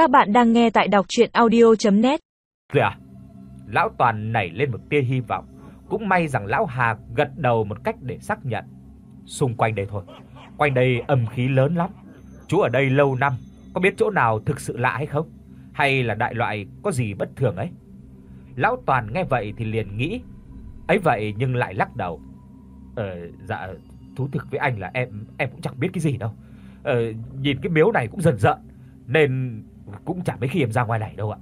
Các bạn đang nghe tại đọc audio net Kìa, lão Toàn nảy lên một tia hy vọng, cũng may rằng lão Hà gật đầu một cách để xác nhận. Xung quanh đây thôi, quanh đây âm khí lớn lắm. Chú ở đây lâu năm, có biết chỗ nào thực sự lạ hay không? Hay là đại loại có gì bất thường ấy? Lão Toàn nghe vậy thì liền nghĩ, ấy vậy nhưng lại lắc đầu. Ờ dạ thú thực với anh là em em cũng chẳng biết cái gì đâu. Ờ nhìn cái miếu này cũng dần dần nên cũng chẳng mấy khi em ra ngoài này đâu ạ.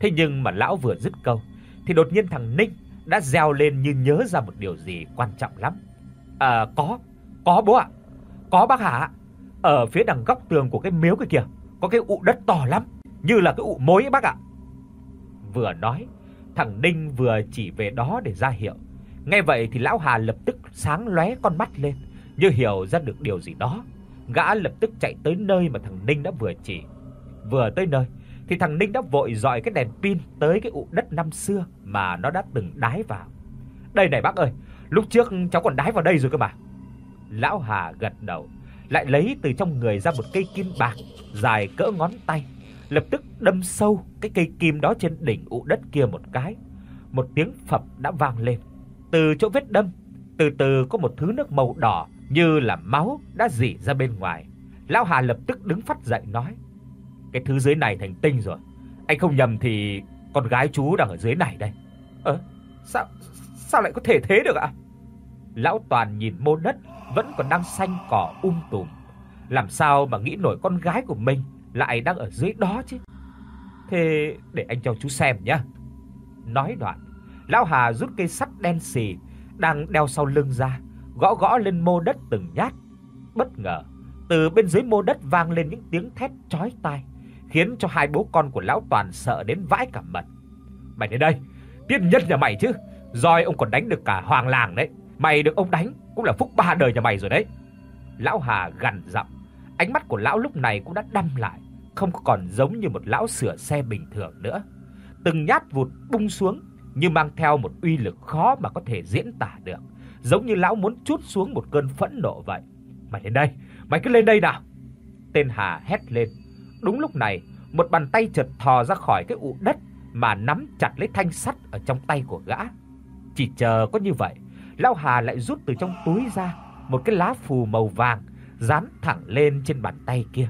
Thế nhưng mà lão vừa dứt câu thì đột nhiên thằng Ninh đã reo lên như nhớ ra một điều gì quan trọng lắm. À có, có bố ạ. Có bác hả? Ở phía đằng góc tường của cái miếu kia kìa, có cái ụ đất to lắm, như là cái ụ mối ấy bác ạ. Vừa nói, thằng Ninh vừa chỉ về đó để ra hiệu. Nghe vậy thì lão Hà lập tức sáng lóe con mắt lên, như hiểu ra được điều gì đó. Gã lập tức chạy tới nơi mà thằng Ninh đã vừa chỉ. Vừa tới nơi thì thằng Ninh đã vội dọi cái đèn pin tới cái ụ đất năm xưa mà nó đã từng đái vào. "Đây này bác ơi, lúc trước cháu còn đái vào đây rồi cơ mà." Lão Hà gật đầu, lại lấy từ trong người ra một cây kim bạc dài cỡ ngón tay, lập tức đâm sâu cái cây kim đó trên đỉnh ụ đất kia một cái. Một tiếng phập đã vang lên. Từ chỗ vết đâm, từ từ có một thứ nước màu đỏ như là máu đã rỉ ra bên ngoài. Lão Hà lập tức đứng phát dậy nói: "Cái thứ dưới này thành tinh rồi. Anh không nhầm thì con gái chú đang ở dưới này đây." "Ơ, sao sao lại có thể thế được ạ?" Lão Toàn nhìn mô đất vẫn còn đang xanh cỏ um tùm, làm sao mà nghĩ nổi con gái của mình lại đang ở dưới đó chứ. Thế để anh cho chú xem nhé. Nói đoạn, lão Hà rút cây sắt đen xì đang đeo sau lưng ra, gõ gõ lên mô đất từng nhát. Bất ngờ, từ bên dưới mô đất vang lên những tiếng thét chói tai, khiến cho hai bố con của lão Toàn sợ đến vãi cả mật. Mày đến đây, tiên nhân nhà mày chứ, roi ông còn đánh được cả hoàng làng đấy. Mày được ông đánh cũng là phúc ba đời nhà mày rồi đấy. Lão Hà gằn giọng, ánh mắt của lão lúc này cũng đã đăm lại, không còn giống như một lão sửa xe bình thường nữa. Từng nhát vụt bung xuống như mang theo một uy lực khó mà có thể diễn tả được, giống như lão muốn trút xuống một cơn phẫn nộ vậy. "Mày lên đây, mày cứ lên đây nào." Tên Hà hét lên. Đúng lúc này, một bàn tay chợt thò ra khỏi cái ụ đất mà nắm chặt lấy thanh sắt ở trong tay của gã. Chỉ chờ có như vậy, lão Hà lại rút từ trong túi ra một cái lá phù màu vàng dán thẳng lên trên bàn tay kia.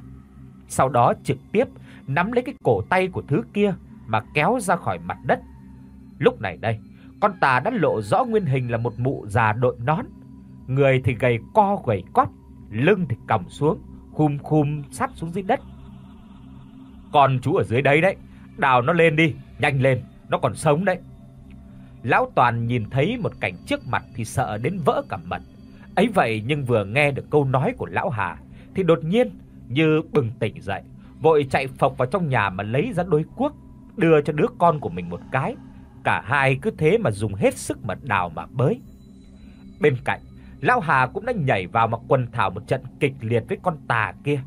Sau đó trực tiếp nắm lấy cái cổ tay của thứ kia mà kéo ra khỏi mặt đất. Lúc này đây, con tà đã lộ rõ nguyên hình là một mụ già đội nón, người thì gầy co gầy quắt, lưng thì còng xuống, khum khum sát xuống dưới đất. Còn chú ở dưới đấy đấy, đào nó lên đi, nhanh lên, nó còn sống đấy. Lão Toàn nhìn thấy một cảnh trước mặt thì sợ đến vỡ cả mật. Ấy vậy nhưng vừa nghe được câu nói của lão Hà thì đột nhiên như bừng tỉnh dậy, vội chạy phộc vào trong nhà mà lấy ra đôi cuốc, đưa cho đứa con của mình một cái. Cả hai cứ thế mà dùng hết sức mà đào mà bới. Bên cạnh, lão Hà cũng đã nhảy vào mà quần thảo một trận kịch liệt với con tà kia.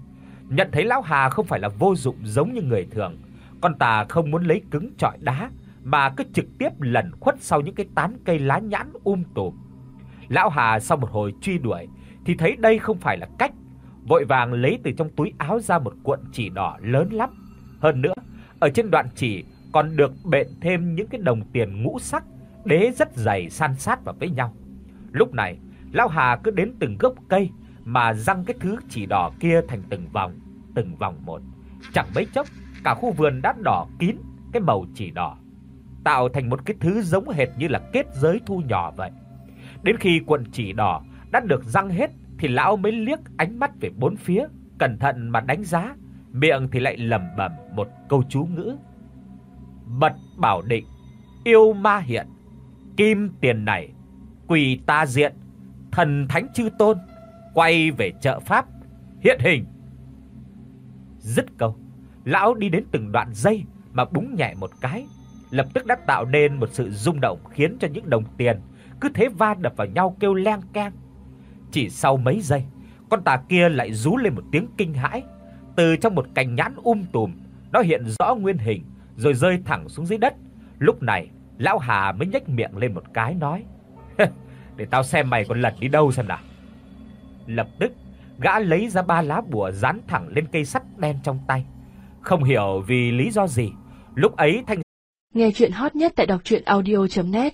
Nhận thấy lão Hà không phải là vô dụng giống như người thường, con tà không muốn lấy cứng trọi đá mà cứ trực tiếp lẩn khuất sau những cái tán cây lá nhãn um tùm. Lão Hà sau một hồi truy đuổi thì thấy đây không phải là cách, vội vàng lấy từ trong túi áo ra một cuộn chỉ đỏ lớn lắm. Hơn nữa, ở trên đoạn chỉ còn được bện thêm những cái đồng tiền ngũ sắc đế rất dày san sát vào với nhau. Lúc này, lão Hà cứ đến từng gốc cây mà răng cái thứ chỉ đỏ kia thành từng vòng, từng vòng một. Chẳng mấy chốc, cả khu vườn đã đỏ kín cái màu chỉ đỏ, tạo thành một cái thứ giống hệt như là kết giới thu nhỏ vậy. Đến khi quần chỉ đỏ đã được răng hết thì lão mới liếc ánh mắt về bốn phía, cẩn thận mà đánh giá, miệng thì lại lẩm bẩm một câu chú ngữ. Bật bảo định, yêu ma hiện, kim tiền này, quỷ ta diện, thần thánh chư tôn, quay về chợ pháp, hiện hình. Dứt câu, lão đi đến từng đoạn dây mà búng nhẹ một cái, lập tức đã tạo nên một sự rung động khiến cho những đồng tiền cứ thế va đập vào nhau kêu leng keng. Chỉ sau mấy giây, con tà kia lại rú lên một tiếng kinh hãi, từ trong một cành nhãn um tùm, nó hiện rõ nguyên hình rồi rơi thẳng xuống dưới đất. Lúc này, lão Hà mới nhếch miệng lên một cái nói: "Để tao xem mày còn lẩn đi đâu xem nào." Lập tức, gã lấy ra ba lá bùa dán thẳng lên cây sắt đen trong tay. Không hiểu vì lý do gì, lúc ấy Thanh Nghe truyện hot nhất tại doctruyenaudio.net